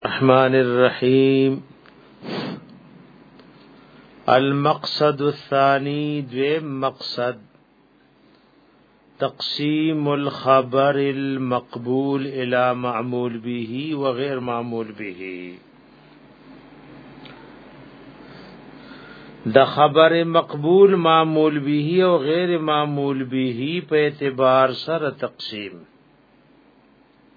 الرحمن الرحیم المقصد الثانی دوی مقصد تقسیم الخبر المقبول الى معمول به وغیر معمول به د خبر مقبول معمول به او غیر معمول به په اعتبار سره تقسیم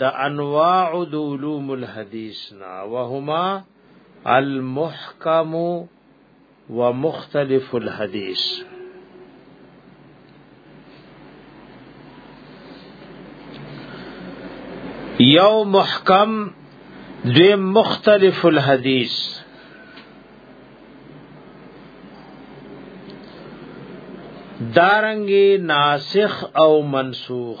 د انواع د علوم الحديث نا وهما المحکم ومختلف الحديث یو محکم دوی مختلف الحدیث دارنګي ناسخ او منسوخ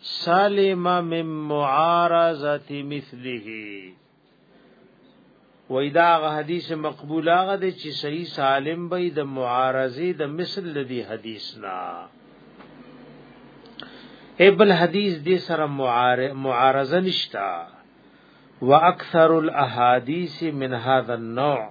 سالم من معارضه مثله وای دا غ حدیث مقبول هغه دی چې صحیح سالم به د معارضه د مثل لدی حدیث نه ابل حدیث دې سره معارضه نشتا واکثر الاحاديث من هذا النوع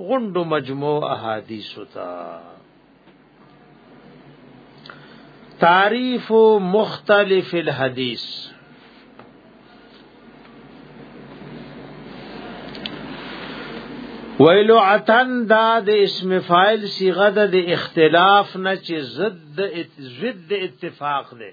غوندو مجموع احادیث تا تعریف مختلف الحدیث ویلو عتن دا د اسم فاعل صيغه د اختلاف نه چې ضد ضد اتفاق ده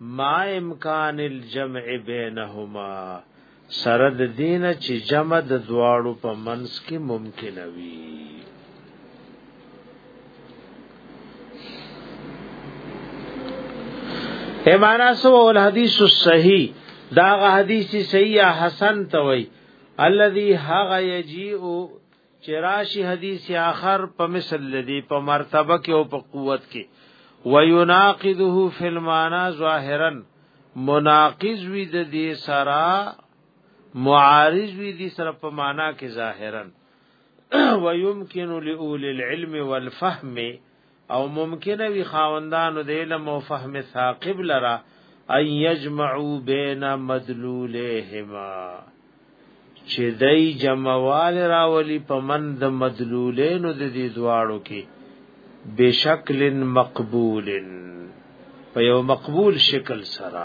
ما امکان الجمع بینهما سره د دین چې جمع د دواړو په منس کې ممکن وي ایمانا سو ول حدیث صحیح دا غ حدیث صحیح حسن توي الذي هغه یجیء چراشی حدیث آخر په مثل لدی په مرتبه کې او په قوت کې ویناقضه فی المانا ظاهرا مناقض وی د دې سرا معارض وی دې سره په معنا کې ظاهرا ويمكن لاول العلم والفهم او ممکن وی خاوندانو د علم او فهم ثاقب لرا ان یجمعو بین مدلولهما چې دای جمعوال راولی په من د مدلولینو د دې دواړو کې بشکل مقبول په یو مقبول شکل سره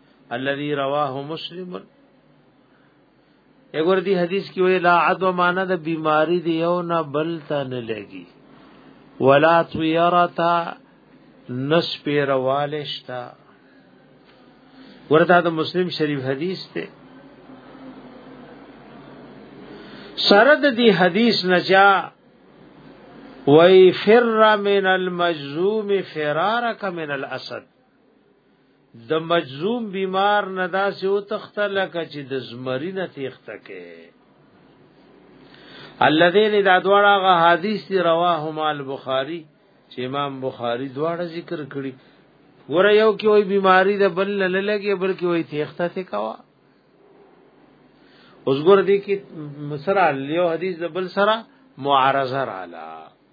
الذي رواه مسلم اګور دی حدیث کې وی لا عدو معنا د بیماری دی یو نه بل ته نه لګي ولا طیرتا نس پیروالشتا ورته د مسلم شریف حدیث ته سره د دې حدیث نجا وای فر من المجزوم فرارک من الاسد د مجزوم بیمار نه داسې او تخته لکه چې د زمری نه تیخته کې الذين دا دواړه غ حدیث دی رواه مال بخاری چې امام بخاری دواړه ذکر کړی ور یو کې وای بیماری د بل نه لګي بلکې وای تیخته ته کوا اوس ګور دي کې مسرا لیو حدیث د بل سره معارضه رااله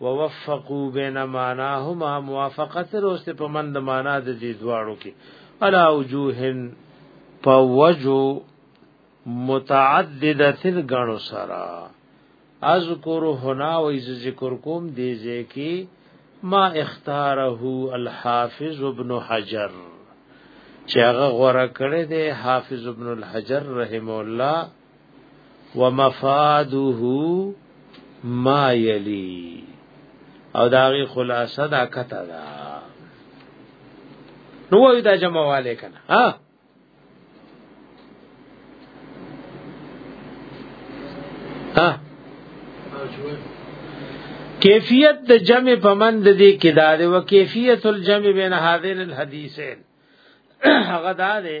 ووفقوا بین معناهما موافقه سره اوس په من د معنا د دې دواړو کې الا وجوهن فوجو متعددتن غنو سرا اذکر هنا و از ذکر کوم دې ځکه ما اختاره الحافظ ابن حجر چې هغه غوړه کړې ده حافظ ابن الحجر رحم الله ومفاده ما یلی او داغي خلاصه دا کته دا نو وای دا جمع والے کنه ها ها کیفیت د جمع په مند دي کې دا دی او کیفیت الجمع بین هذین الحدیثین هغه دا دی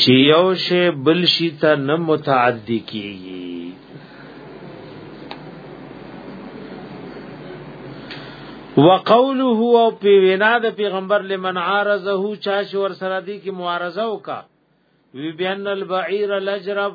چې یو شی بل شي ته نه متعدی کیږي وقوله او په وینا د پیغمبر لمن عارضه چا شور سره دی کی معارضه وکا وی بیان البعیر لجرب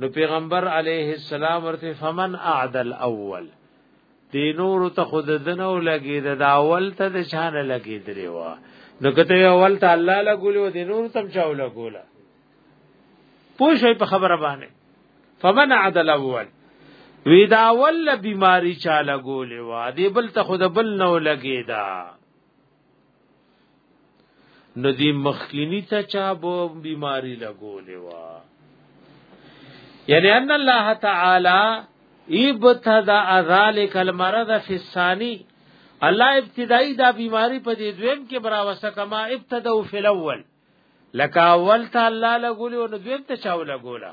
نو پیغمبر علیه السلام ورته فمن اعدل اول دی نور ته خود دنو لګی د اول ته د شان لګی درې وا نو کته اول ته الله لګولو دی نور تم چاو لګولا پوه شوی په خبره باندې فمن عدل اول وی دا اول بیماری چا لګولې وا دی بل ته خود بل نو لګی دا نو دی مخکینی ته چا بو بیماری لګولې وا یعنی ان الله تعالی ابتدا ذلک المرض فی الثانی الله ابتدائی دا بیماری په دې دویم کې براوسه کما ابتدا فی الاول لکه اول ته الله لګولې او دویم ته چا لګولا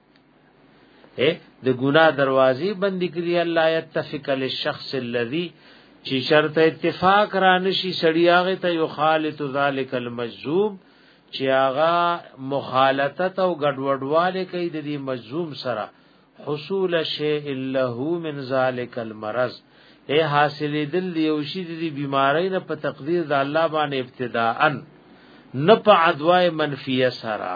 اے د ګناه دروازې بندې کړی الله یتفق للشخص الذي چې شرط اتفاق را نشي سړی هغه ته یو خالت ذالک المجذوب چې هغه مخالطت او ګډوډواله کوي د دې مجذوم سره حصول شیء له من ذالک المرض اے حاصل دل یو شی د بیماری نه په تقدیر د الله باندې ابتداءن نه په ادوای منفیه سره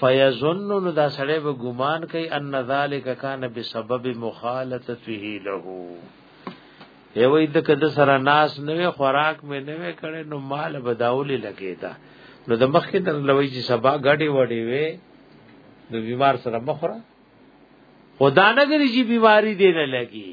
فیظن نو دا سړی به ګمان کوي ان ذالک کان بسبب مخالطته له یو د کده سره ناس نوې خوراک مې نوې کړي نو مال بداولې لګیدا نو د مخکې در لوي چې سبا غړي وړي وي نو بیمار سره مخره خدا نه غري چې بیماری دی نه لګي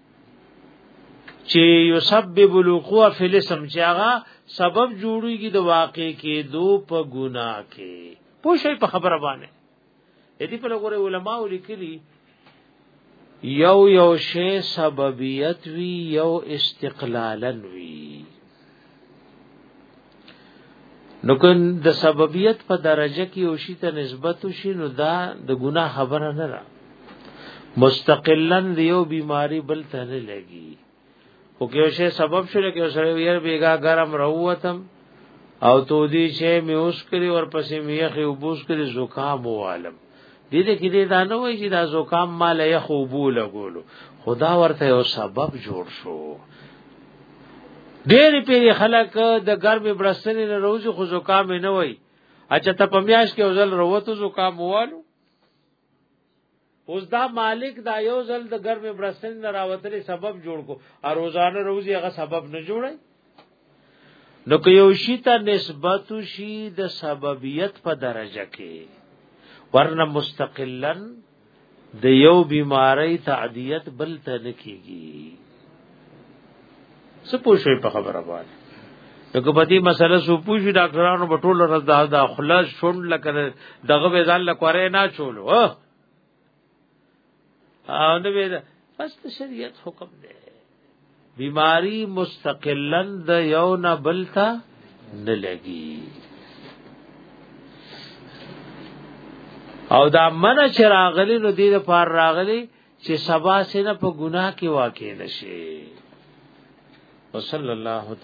چې یسبب الوقوع فی الاسم چې هغه سبب جوړیږي د واقع کې دو په ګناه کې پوښي په خبره باندې دې په لګوري علما ولیکلي یو یو شی سببیت وی یو استقلالن وی نو که د سببیت په درجه کې او شی ته نسبت شي نو دا د ګناه خبره نه ده مستقلا دیو بیماری بل ته نه لګي او که شی سبب شو لکه سره ویر بیګا ګرم روتم او تو دی چې مې اوس کړی ورپسې مې یې خو بوس کړی زکام وعالم دې دې کې دې دا نه وایي چې دا زکام مال یې خوبو لګولو خدا ورته یو سبب جوړ شو ډېر پیری خلک د ګرم برسنې نه روزي خو زکام نه وایي اچھا ته پمیاش کې وزل وروته زکام والو اوس دا مالک دا یو ځل د ګرم برسنې نه راوتلې سبب جوړ کو او روزانه روزي هغه سبب نه جوړي نو که یو شی ته نسبت شي د سببیت په درجه کې ورنه مستقلا د یو بیماری تعدیت بل ته نکېږي څه پوښي په خبره باندې نو که په دې مسله سو پوښي ډاکټرانو په ټوله ورځ دا خلاص شوند لکه دغه ځان لکوره نه چولو او نو به بس شریعت حکم دی بیماری مستقلا د یو نه بلتا نه لګي او دا من چې راغلی نو دې لپاره راغلی چې سبا سینه په ګناه کې واقع نشي وصلی الله تعالی